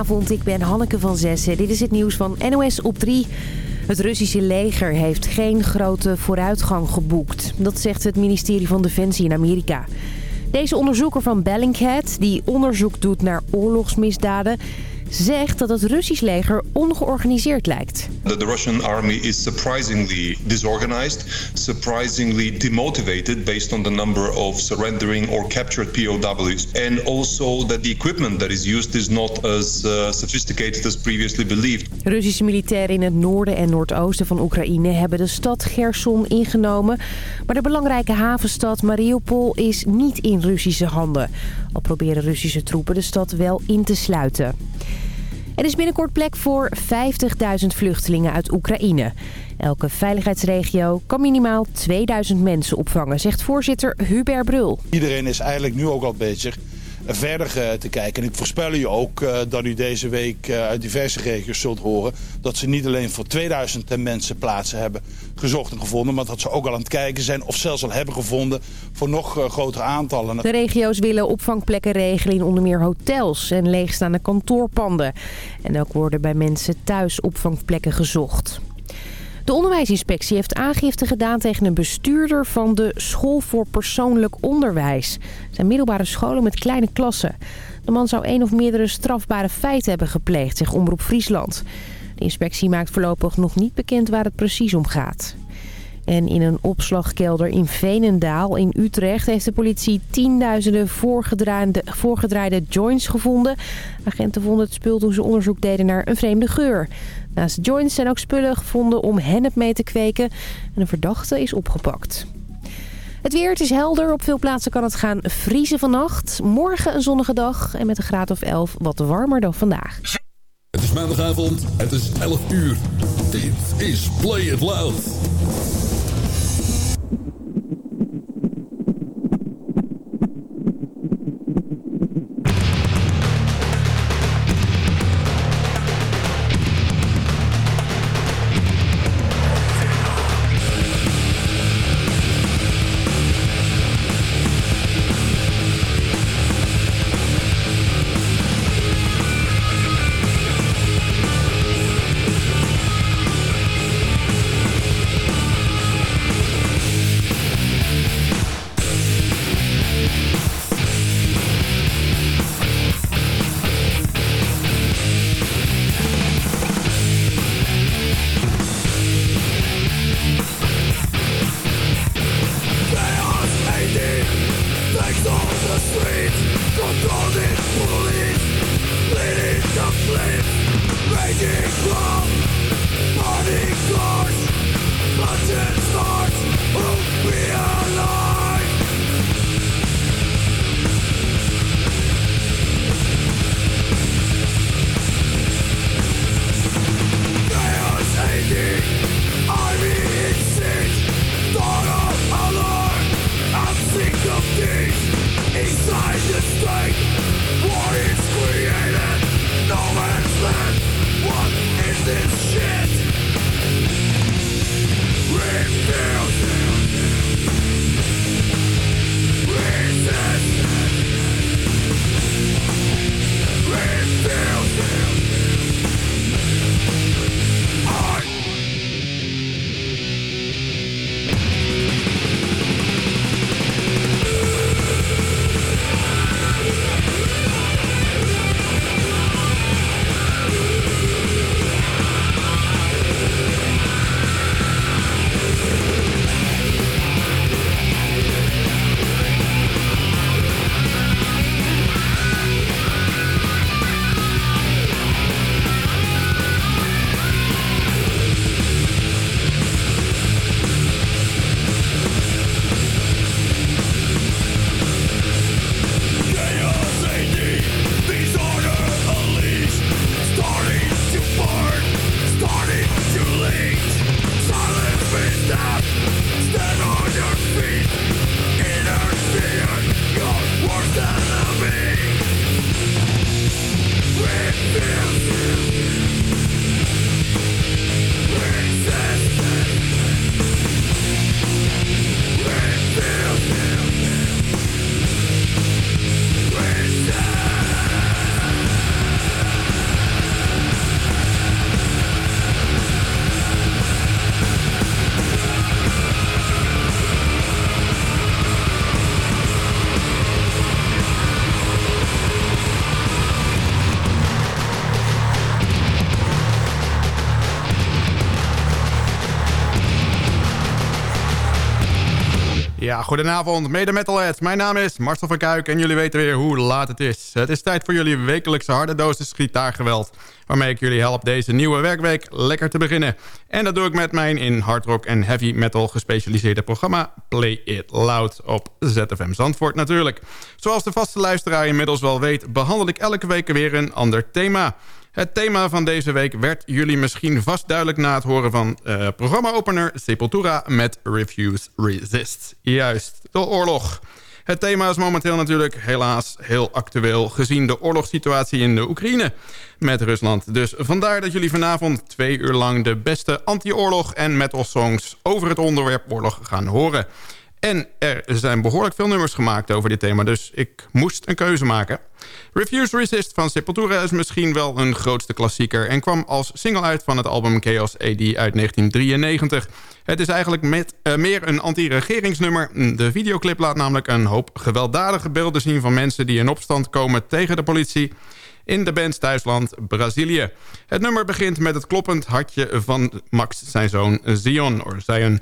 Goedenavond, ik ben Hanneke van Zessen. Dit is het nieuws van NOS op 3. Het Russische leger heeft geen grote vooruitgang geboekt. Dat zegt het ministerie van Defensie in Amerika. Deze onderzoeker van Bellingcat, die onderzoek doet naar oorlogsmisdaden zegt dat het Russisch leger ongeorganiseerd lijkt. The, Russian army is surprisingly disorganized, surprisingly demotivated based on the number of surrendering or captured POWs. And also that the equipment that is used is not as uh, sophisticated as previously believed. Russische militairen in het noorden en noordoosten van Oekraïne hebben de stad Gerson ingenomen. Maar de belangrijke havenstad Mariupol is niet in Russische handen. Al proberen Russische troepen de stad wel in te sluiten. Er is binnenkort plek voor 50.000 vluchtelingen uit Oekraïne. Elke veiligheidsregio kan minimaal 2000 mensen opvangen, zegt voorzitter Hubert Brul. Iedereen is eigenlijk nu ook al bezig verder eh, te kijken. En ik voorspel u ook eh, dat u deze week eh, uit diverse regio's zult horen... dat ze niet alleen voor 2000 mensen plaatsen hebben gezocht en gevonden... maar dat ze ook al aan het kijken zijn of zelfs al hebben gevonden voor nog grotere aantallen. De regio's willen opvangplekken regelen in onder meer hotels en leegstaande kantoorpanden. En ook worden bij mensen thuis opvangplekken gezocht. De onderwijsinspectie heeft aangifte gedaan tegen een bestuurder van de School voor Persoonlijk Onderwijs. Het zijn middelbare scholen met kleine klassen. De man zou één of meerdere strafbare feiten hebben gepleegd, zegt Omroep Friesland. De inspectie maakt voorlopig nog niet bekend waar het precies om gaat. En in een opslagkelder in Veenendaal in Utrecht heeft de politie tienduizenden voorgedraaide, voorgedraaide joints gevonden. Agenten vonden het spul toen ze onderzoek deden naar een vreemde geur. Naast joints zijn ook spullen gevonden om hennep mee te kweken. En een verdachte is opgepakt. Het weer, het is helder. Op veel plaatsen kan het gaan vriezen vannacht. Morgen een zonnige dag en met een graad of 11 wat warmer dan vandaag. Het is maandagavond, het is 11 uur. Dit is Play It Loud. Goedenavond, mede metalheads. Mijn naam is Marcel van Kuik en jullie weten weer hoe laat het is. Het is tijd voor jullie wekelijkse harde dosis gitaargeweld... waarmee ik jullie help deze nieuwe werkweek lekker te beginnen. En dat doe ik met mijn in hardrock en heavy metal gespecialiseerde programma... Play It Loud op ZFM Zandvoort natuurlijk. Zoals de vaste luisteraar inmiddels wel weet... behandel ik elke week weer een ander thema... Het thema van deze week werd jullie misschien vast duidelijk... na het horen van uh, programma-opener Sepultura met Refuse Resist. Juist, de oorlog. Het thema is momenteel natuurlijk helaas heel actueel... gezien de oorlogssituatie in de Oekraïne met Rusland. Dus vandaar dat jullie vanavond twee uur lang... de beste anti-oorlog en metal songs over het onderwerp oorlog gaan horen... En er zijn behoorlijk veel nummers gemaakt over dit thema, dus ik moest een keuze maken. Refuse Resist van Sepultura is misschien wel een grootste klassieker... en kwam als single uit van het album Chaos AD uit 1993. Het is eigenlijk met, uh, meer een anti-regeringsnummer. De videoclip laat namelijk een hoop gewelddadige beelden zien... van mensen die in opstand komen tegen de politie in de band's thuisland Brazilië. Het nummer begint met het kloppend hartje van Max, zijn zoon Zion. Or Zion.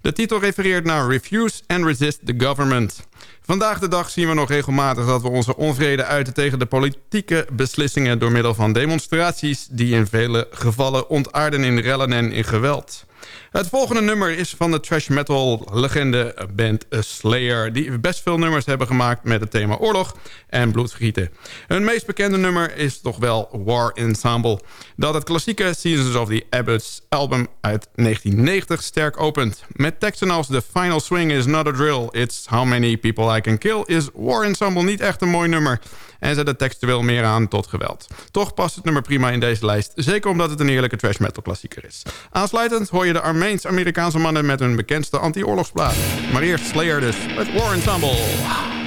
De titel refereert naar Refuse and Resist the Government. Vandaag de dag zien we nog regelmatig dat we onze onvrede uiten tegen de politieke beslissingen door middel van demonstraties die in vele gevallen ontaarden in rellen en in geweld. Het volgende nummer is van de trash metal legende band Slayer... die best veel nummers hebben gemaakt met het thema oorlog en bloedvergieten. Hun meest bekende nummer is toch wel War Ensemble... dat het klassieke Seasons of the Abbots album uit 1990 sterk opent. Met teksten als The Final Swing is not a drill, it's how many people I can kill... is War Ensemble niet echt een mooi nummer en zet het textueel meer aan tot geweld. Toch past het nummer prima in deze lijst, zeker omdat het een eerlijke trash metal klassieker is. Aansluitend hoor je de Armeens-Amerikaanse mannen met hun bekendste anti-oorlogsplaat. Maar eerst Slayer dus, met War Ensemble.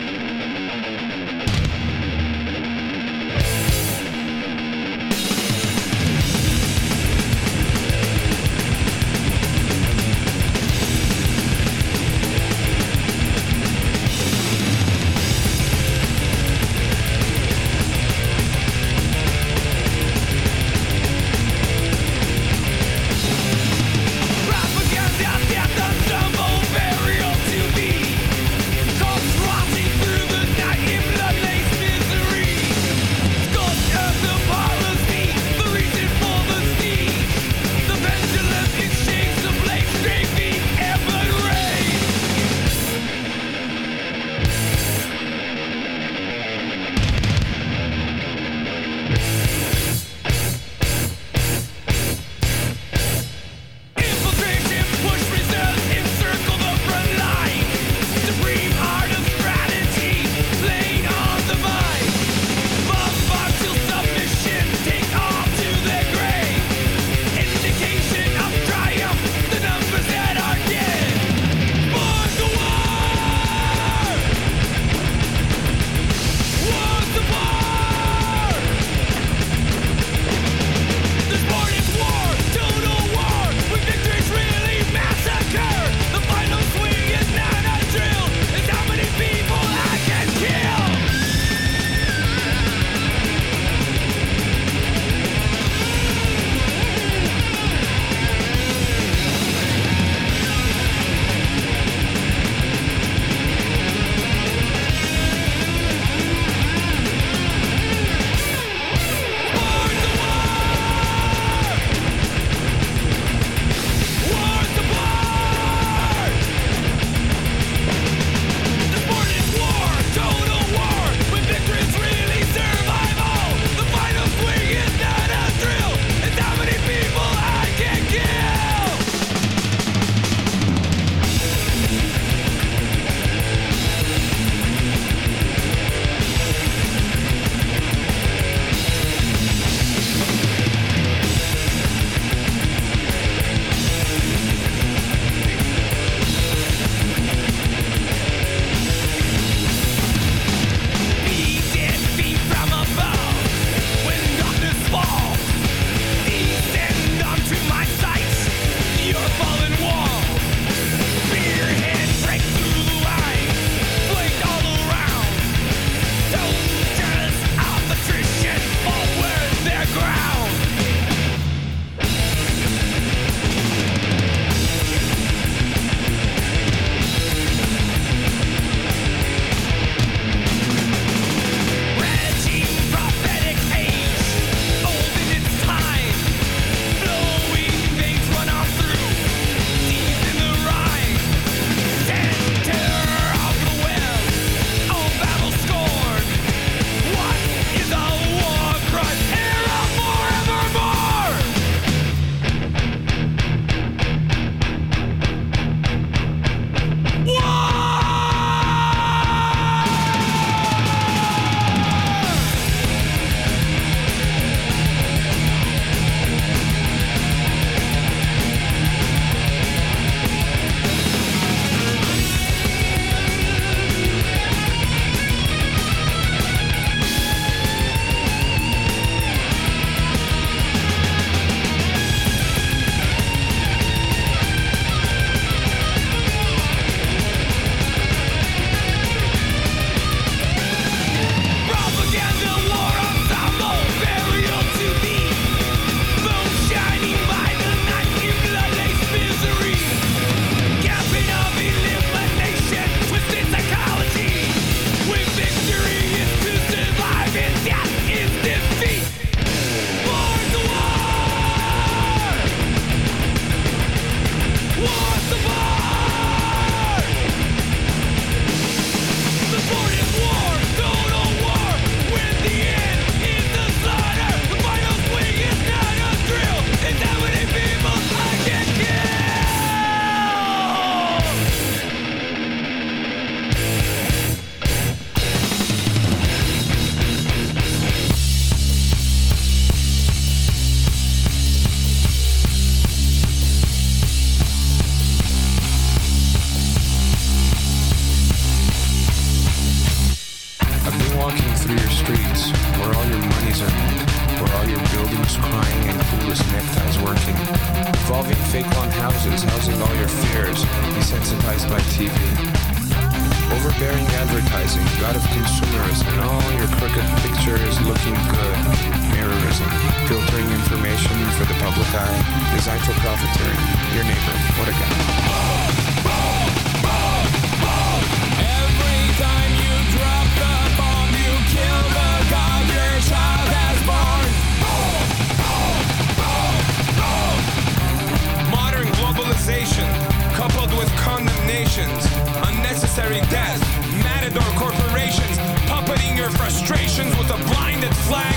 Condemnations, unnecessary deaths, matador corporations, puppeting your frustrations with a blinded flag.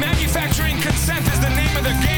Manufacturing consent is the name of the game.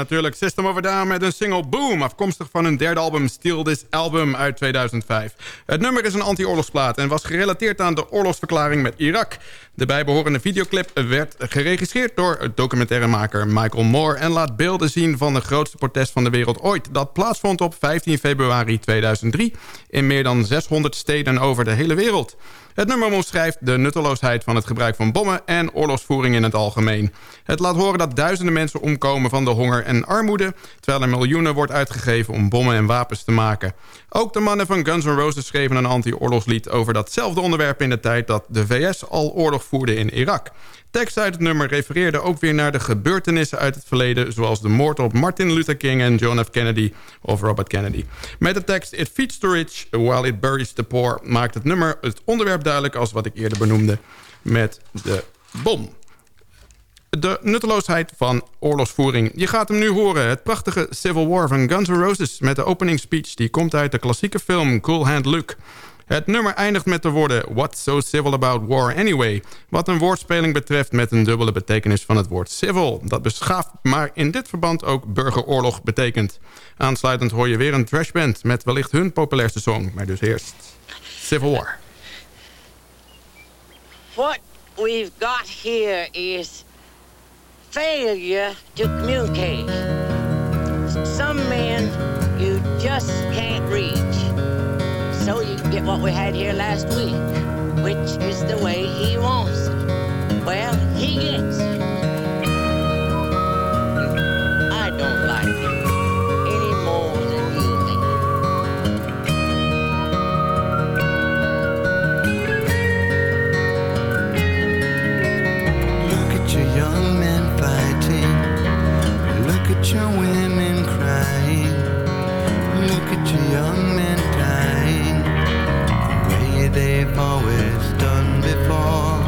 Natuurlijk System of a met een single Boom... afkomstig van hun derde album Steal This Album uit 2005. Het nummer is een anti-oorlogsplaat en was gerelateerd aan de oorlogsverklaring met Irak. De bijbehorende videoclip werd geregisseerd door documentairemaker Michael Moore... en laat beelden zien van de grootste protest van de wereld ooit... dat plaatsvond op 15 februari 2003 in meer dan 600 steden over de hele wereld. Het nummer omschrijft de nutteloosheid van het gebruik van bommen en oorlogsvoering in het algemeen. Het laat horen dat duizenden mensen omkomen van de honger en armoede... terwijl er miljoenen wordt uitgegeven om bommen en wapens te maken. Ook de mannen van Guns N' Roses schreven een anti-oorlogslied over datzelfde onderwerp in de tijd dat de VS al oorlog voerde in Irak. Tekst uit het nummer refereerde ook weer naar de gebeurtenissen uit het verleden... zoals de moord op Martin Luther King en John F. Kennedy of Robert Kennedy. Met de tekst It feeds the rich while it buries the poor... maakt het nummer het onderwerp duidelijk als wat ik eerder benoemde met de bom. De nutteloosheid van oorlogsvoering. Je gaat hem nu horen. Het prachtige Civil War van Guns N' Roses... met de opening speech die komt uit de klassieke film Cool Hand Luke... Het nummer eindigt met de woorden What's so civil about war anyway? Wat een woordspeling betreft met een dubbele betekenis van het woord civil. Dat beschaafd, maar in dit verband ook burgeroorlog betekent. Aansluitend hoor je weer een trashband met wellicht hun populairste song. Maar dus eerst Civil War. What we've got here is failure to communicate. Some men you just can't reach. So you get what we had here last week, which is the way he wants. Well, he gets. I don't like it any more than you do. Look at your young men fighting. Look at your women always done before.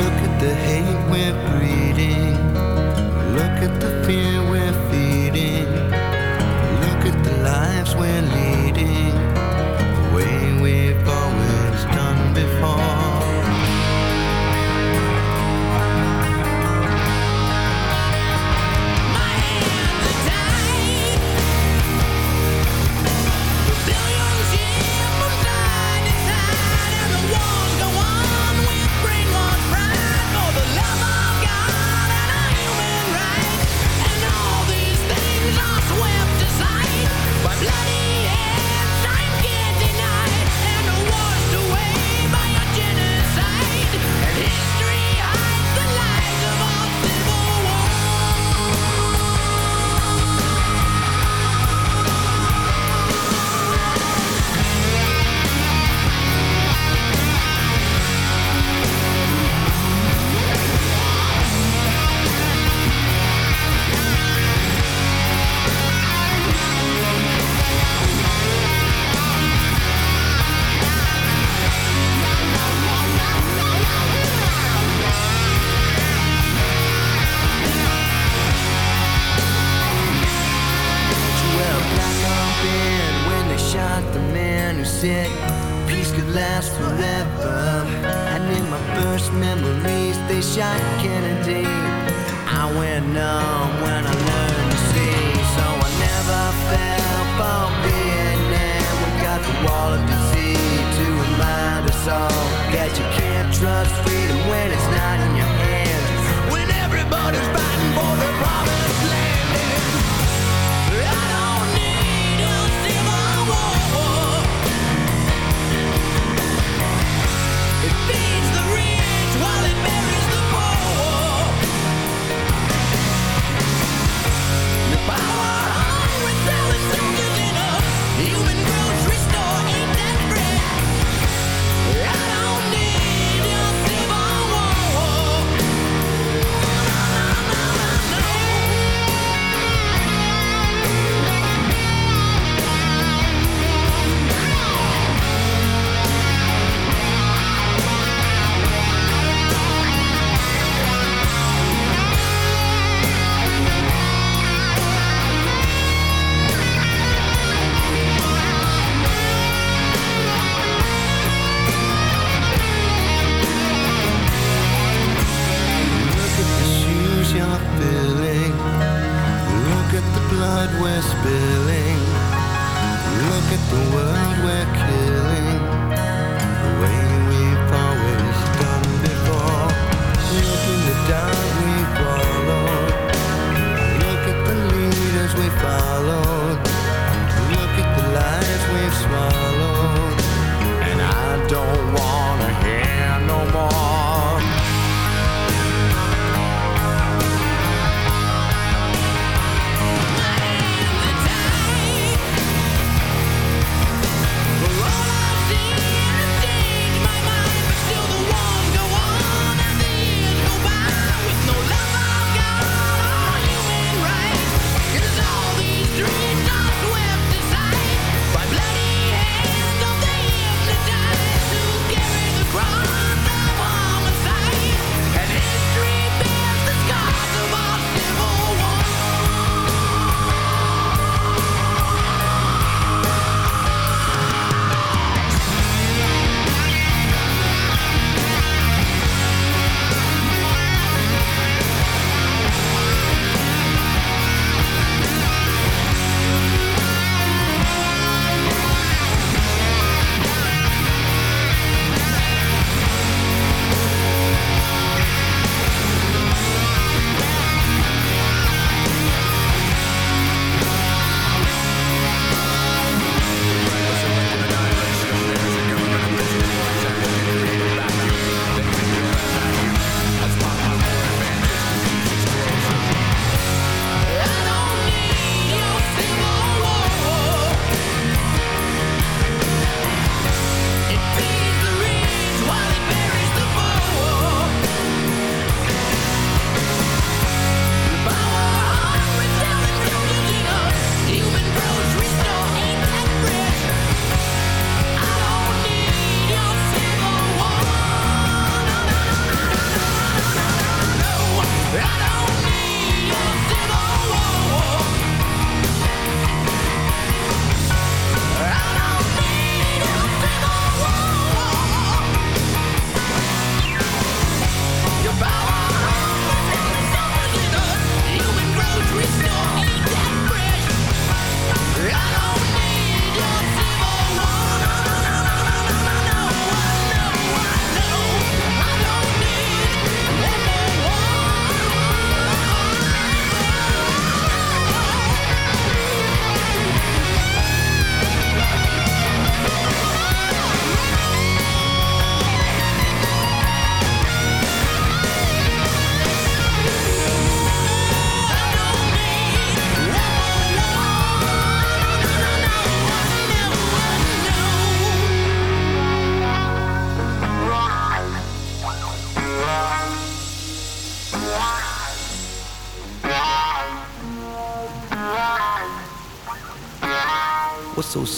Look at the hate we're breeding. Look at the fear we're feeding. Look at the lives we're leading.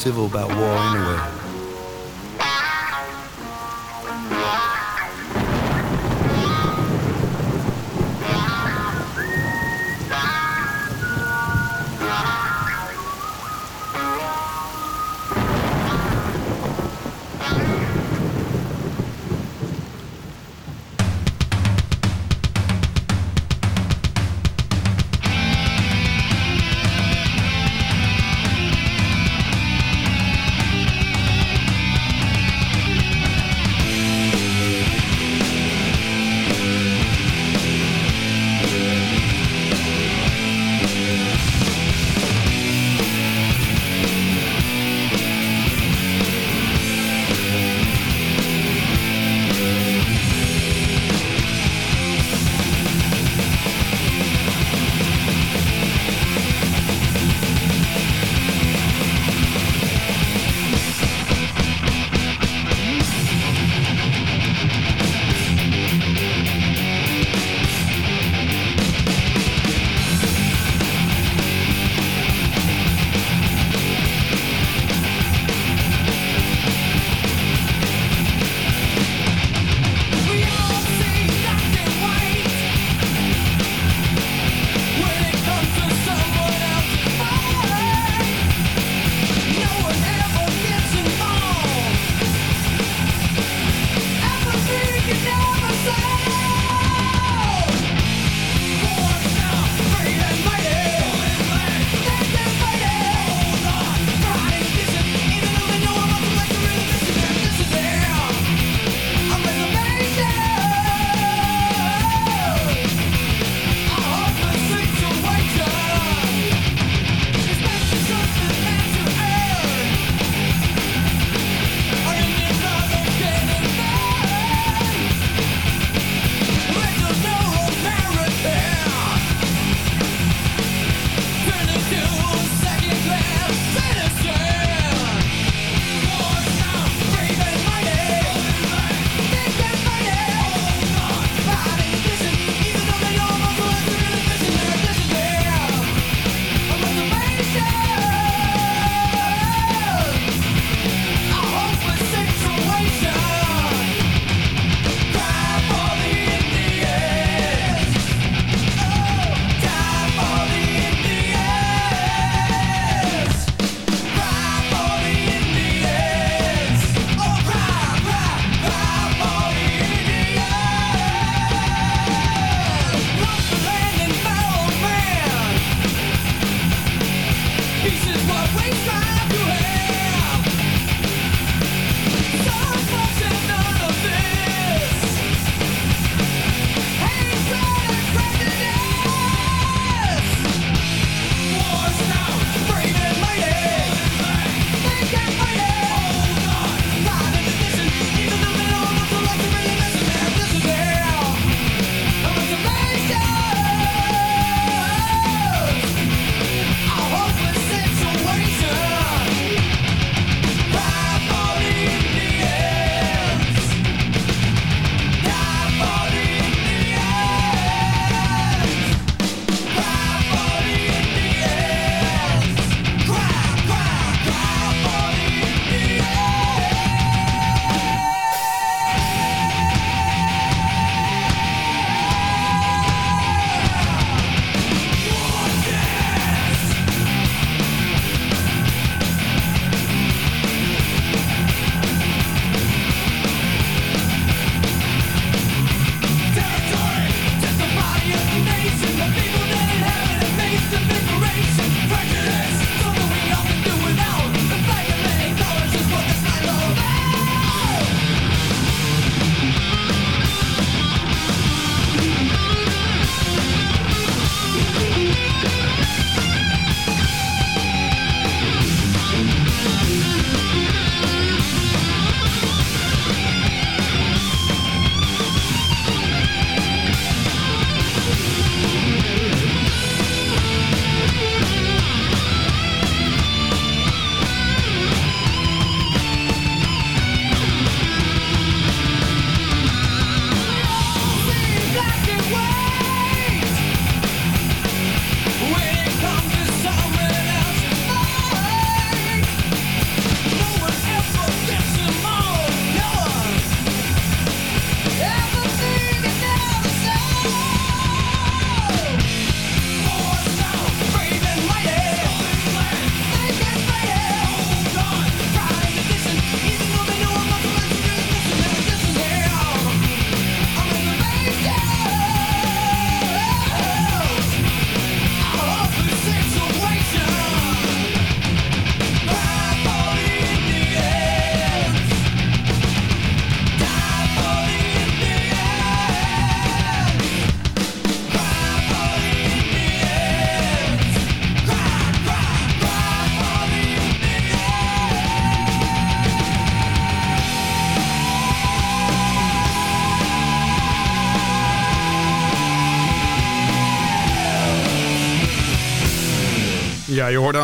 Civil about war anyway?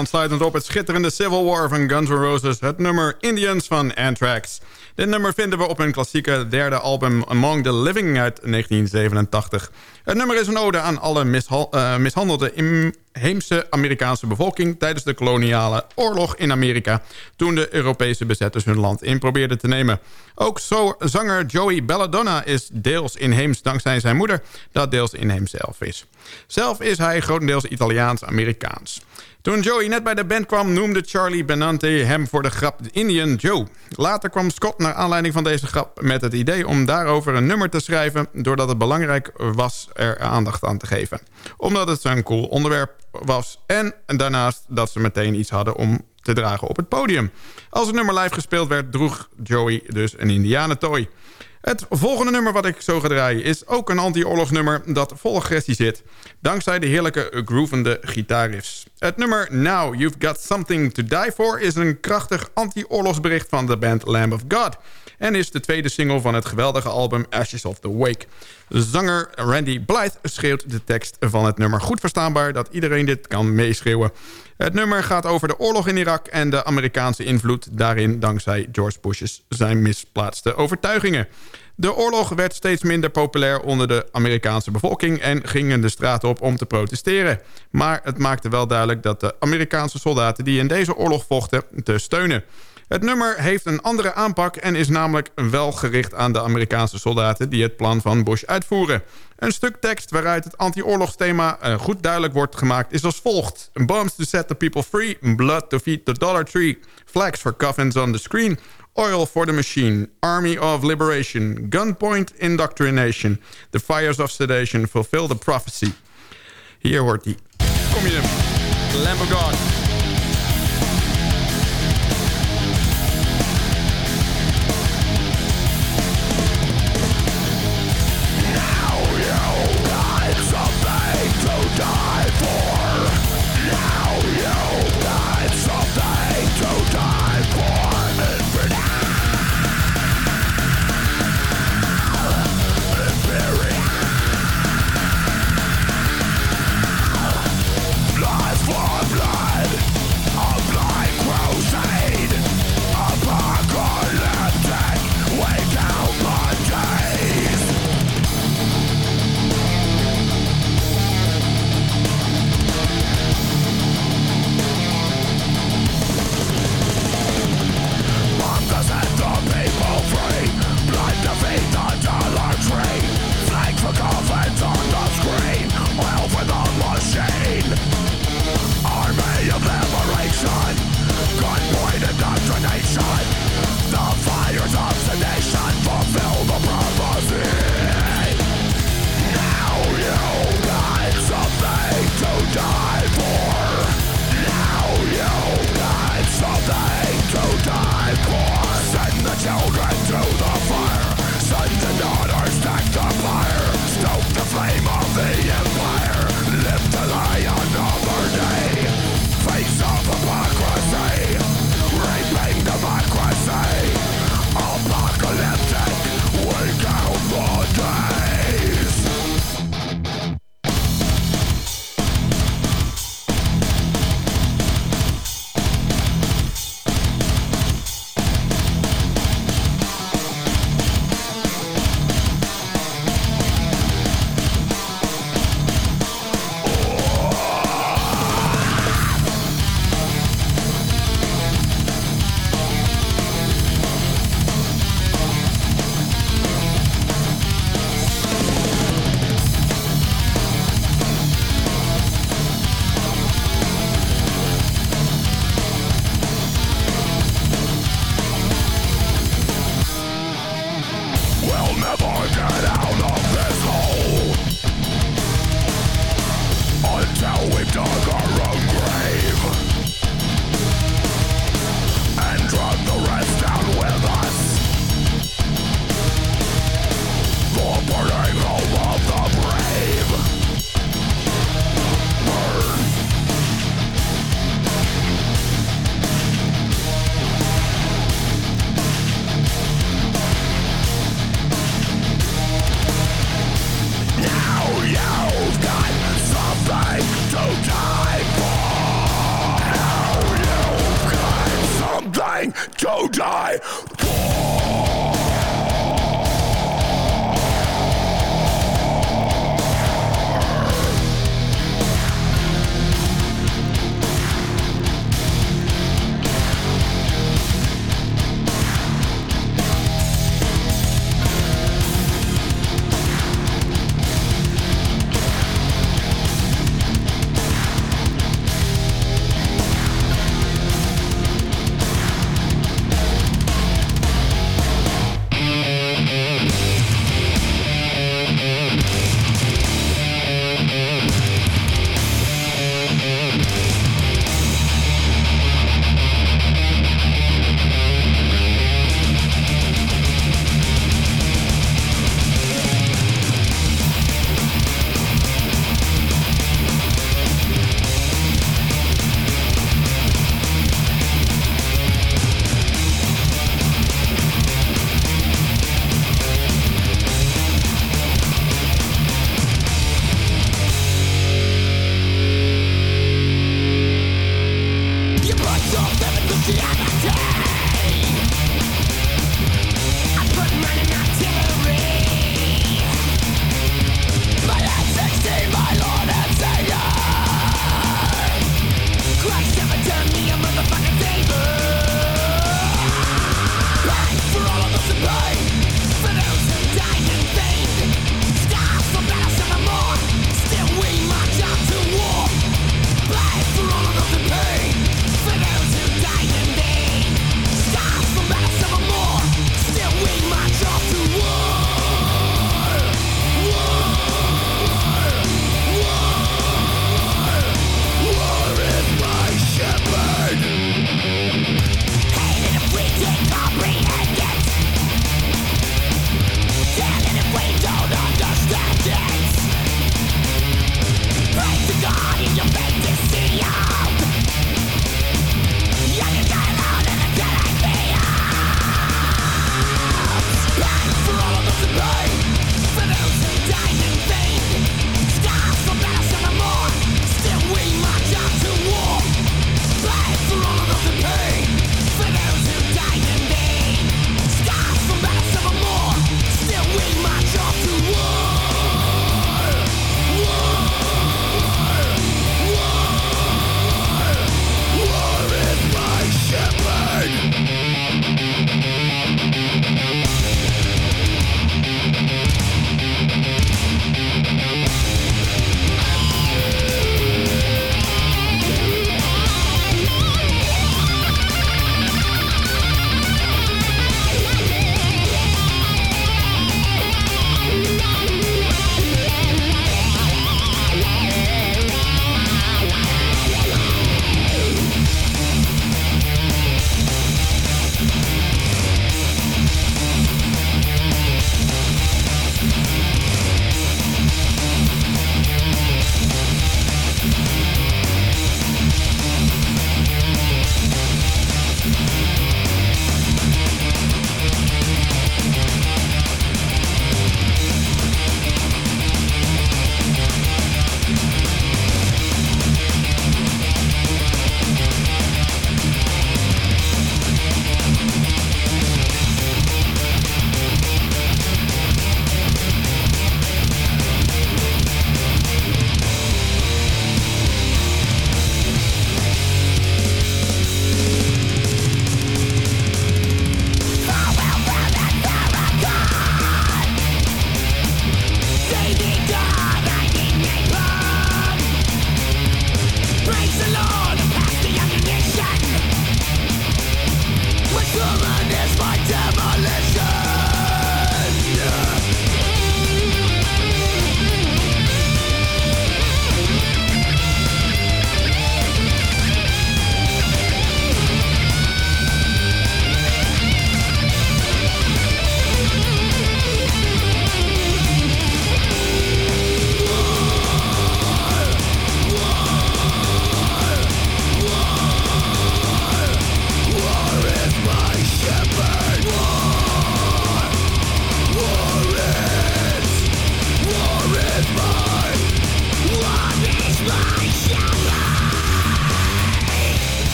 Aansluitend op het schitterende Civil War van Guns N' Roses... het nummer Indians van Anthrax. Dit nummer vinden we op hun klassieke derde album Among the Living uit 1987. Het nummer is een ode aan alle uh, mishandelde inheemse Amerikaanse bevolking... tijdens de koloniale oorlog in Amerika... toen de Europese bezetters hun land in probeerden te nemen. Ook zo zanger Joey Belladonna is deels inheems dankzij zijn moeder... dat deels inheems zelf is. Zelf is hij grotendeels Italiaans-Amerikaans. Toen Joey net bij de band kwam noemde Charlie Benante hem voor de grap Indian Joe. Later kwam Scott naar aanleiding van deze grap met het idee om daarover een nummer te schrijven... doordat het belangrijk was er aandacht aan te geven. Omdat het zo'n cool onderwerp was en daarnaast dat ze meteen iets hadden om te dragen op het podium. Als het nummer live gespeeld werd droeg Joey dus een indianentooi. Het volgende nummer wat ik zo ga draaien is ook een anti-oorlogsnummer dat vol agressie zit. Dankzij de heerlijke groovende gitaarriffs. Het nummer Now You've Got Something to Die For is een krachtig anti-oorlogsbericht van de band Lamb of God. En is de tweede single van het geweldige album Ashes of the Wake. Zanger Randy Blythe schreeuwt de tekst van het nummer goed verstaanbaar... dat iedereen dit kan meeschreeuwen. Het nummer gaat over de oorlog in Irak en de Amerikaanse invloed daarin... dankzij George Bush's zijn misplaatste overtuigingen. De oorlog werd steeds minder populair onder de Amerikaanse bevolking... en gingen de straat op om te protesteren. Maar het maakte wel duidelijk dat de Amerikaanse soldaten... die in deze oorlog vochten, te steunen. Het nummer heeft een andere aanpak en is namelijk wel gericht aan de Amerikaanse soldaten die het plan van Bush uitvoeren. Een stuk tekst waaruit het anti-oorlogsthema uh, goed duidelijk wordt gemaakt is als volgt. Bombs to set the people free, blood to feed the dollar tree, flags for coffins on the screen, oil for the machine, army of liberation, gunpoint indoctrination, the fires of sedation fulfill the prophecy. Hier hoort hij. Kom je hem. Lamb of God.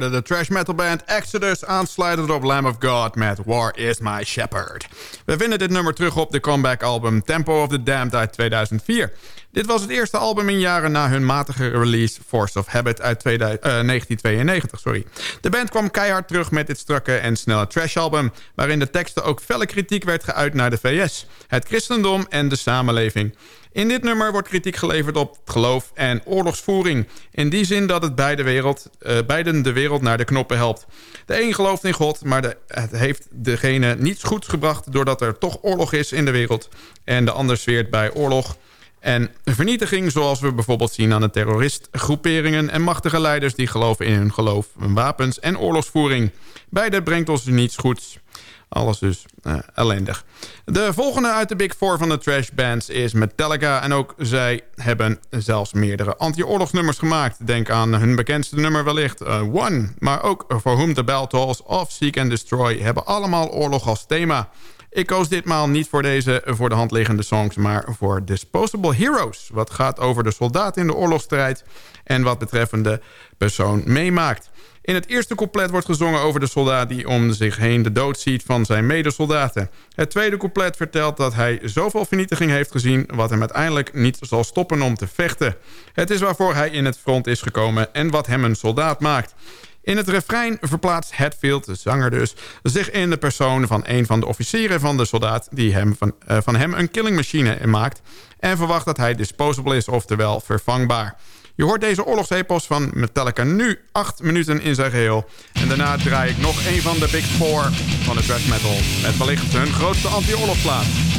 De trash metal band Exodus aansluitend op Lamb of God met War is My Shepherd. We vinden dit nummer terug op de comeback album Tempo of the Damned uit 2004. Dit was het eerste album in jaren na hun matige release Force of Habit uit 2000, eh, 1992. Sorry. De band kwam keihard terug met dit strakke en snelle trashalbum... waarin de teksten ook felle kritiek werd geuit naar de VS, het christendom en de samenleving. In dit nummer wordt kritiek geleverd op geloof en oorlogsvoering. In die zin dat het beide, wereld, uh, beiden de wereld naar de knoppen helpt. De een gelooft in God, maar de, het heeft degene niets goeds gebracht... doordat er toch oorlog is in de wereld. En de ander zweert bij oorlog en vernietiging... zoals we bijvoorbeeld zien aan de terroristgroeperingen... en machtige leiders die geloven in hun geloof, wapens en oorlogsvoering. Beide brengt ons niets goeds. Alles dus uh, ellendig. De volgende uit de Big Four van de trash bands is Metallica. En ook zij hebben zelfs meerdere anti-oorlogsnummers gemaakt. Denk aan hun bekendste nummer wellicht, uh, One. Maar ook For Whom the Bell Tolls of Seek and Destroy... hebben allemaal oorlog als thema. Ik koos ditmaal niet voor deze voor de hand liggende songs... maar voor Disposable Heroes. Wat gaat over de soldaat in de oorlogsstrijd... en wat betreffende persoon meemaakt. In het eerste couplet wordt gezongen over de soldaat die om zich heen de dood ziet van zijn medesoldaten. Het tweede couplet vertelt dat hij zoveel vernietiging heeft gezien... wat hem uiteindelijk niet zal stoppen om te vechten. Het is waarvoor hij in het front is gekomen en wat hem een soldaat maakt. In het refrein verplaatst Hatfield, de zanger dus... zich in de persoon van een van de officieren van de soldaat... die hem van, uh, van hem een killingmachine maakt... en verwacht dat hij disposable is, oftewel vervangbaar. Je hoort deze oorlogsepos van Metallica nu 8 minuten in zijn geheel. En daarna draai ik nog een van de Big Four van de thrash metal. Met wellicht hun grootste anti-oorlogsplaat.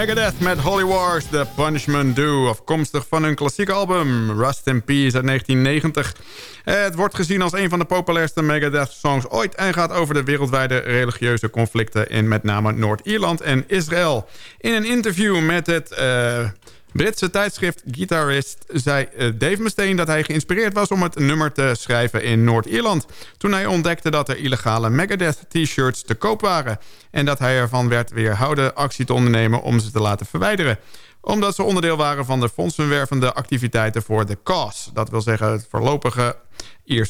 Megadeth met Holy Wars, The Punishment Do... afkomstig van hun klassieke album Rust in Peace uit 1990. Het wordt gezien als een van de populairste Megadeth-songs ooit... en gaat over de wereldwijde religieuze conflicten... in met name Noord-Ierland en Israël. In een interview met het... Uh, Britse tijdschrift Guitarist zei eh, Dave Mustaine dat hij geïnspireerd was om het nummer te schrijven in Noord-Ierland. Toen hij ontdekte dat er illegale Megadeth t-shirts te koop waren. En dat hij ervan werd weerhouden actie te ondernemen om ze te laten verwijderen omdat ze onderdeel waren van de fondsenwervende activiteiten voor de cause. Dat wil zeggen het voorlopige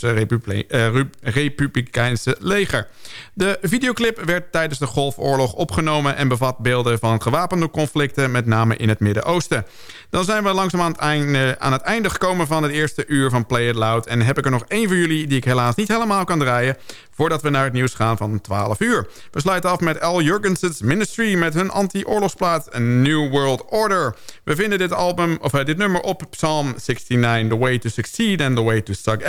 Republie uh, Republikeinse leger. De videoclip werd tijdens de Golfoorlog opgenomen... en bevat beelden van gewapende conflicten, met name in het Midden-Oosten. Dan zijn we langzaam aan het, einde, aan het gekomen van het eerste uur van Play It Loud... en heb ik er nog één voor jullie die ik helaas niet helemaal kan draaien... voordat we naar het nieuws gaan van 12 uur. We sluiten af met Al Jurgensen's Ministry met hun anti-oorlogsplaat New World Order. We vinden dit, album, of, uh, dit nummer op Psalm 69, The Way to Succeed and The Way to Suck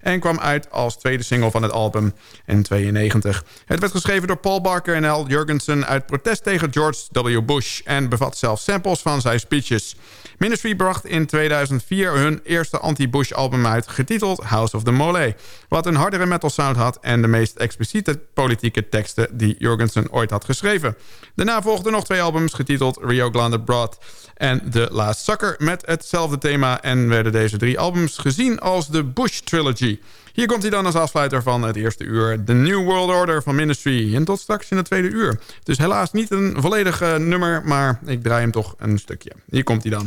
En kwam uit als tweede single van het album in 92. Het werd geschreven door Paul Barker en Al Jurgensen uit protest tegen George W. Bush... en bevat zelfs samples van zijn speeches... Ministry bracht in 2004 hun eerste anti-Bush album uit... getiteld House of the Mole. Wat een hardere metal sound had... en de meest expliciete politieke teksten die Jorgensen ooit had geschreven. Daarna volgden nog twee albums getiteld Rio Grande Broad en The Last Sucker... met hetzelfde thema en werden deze drie albums gezien als de Bush Trilogy... Hier komt hij dan als afsluiter van het eerste uur. The New World Order van Ministry. En tot straks in het tweede uur. Dus helaas niet een volledig nummer, maar ik draai hem toch een stukje. Hier komt hij dan.